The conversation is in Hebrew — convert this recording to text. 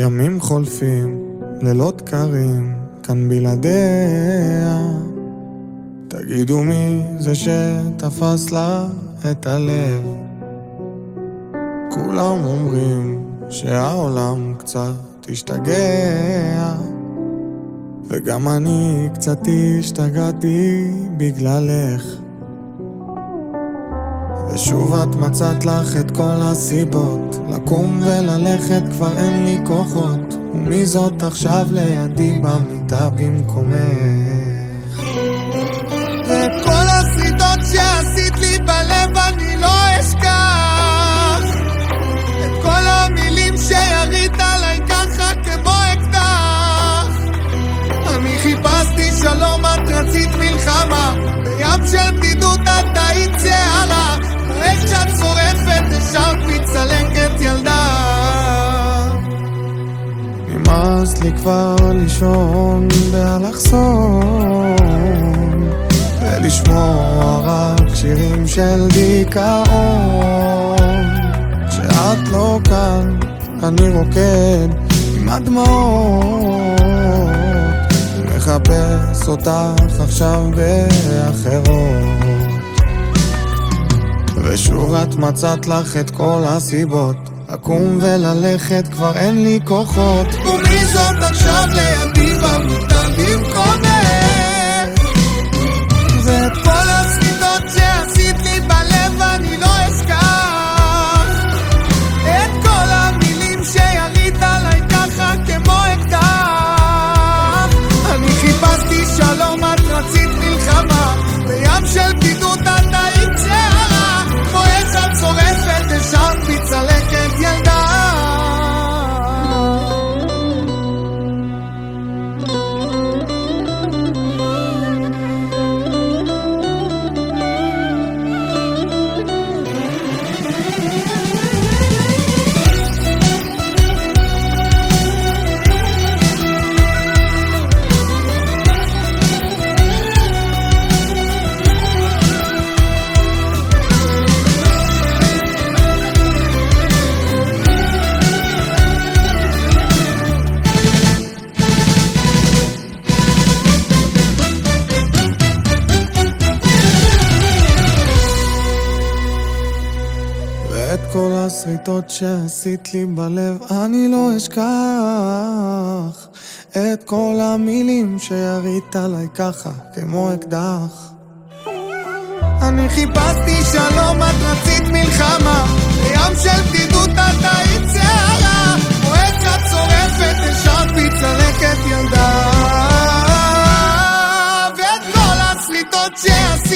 ימים חולפים, לילות קרים, כאן בלעדיה. תגידו מי זה שתפס לה את הלב. כולם אומרים שהעולם קצת השתגע, וגם אני קצת השתגעתי בגללך. ושוב את מצאת לך את כל הסיבות לקום וללכת כבר אין לי כוחות. ומי זאת עכשיו לידי במיטה במקומך נמאס לי כבר לישון באלכסון. ולשמוע רק שירים של דיכאון. כשאת לא כאן אני רוקד עם הדמעות. מחפש אותך עכשיו באחרות ושוב את מצאת לך את כל הסיבות לקום וללכת כבר אין לי כוחות. ומי זאת עכשיו לידי במיטה את כל השריטות שעשית לי בלב אני לא אשכח את כל המילים שירית עליי ככה כמו אקדח. אני חיפשתי שלום, את רצית מלחמה. לים של בדידות את היית שערה. מועצת שורפת, השארת בי ילדה. ואת כל השריטות שעשית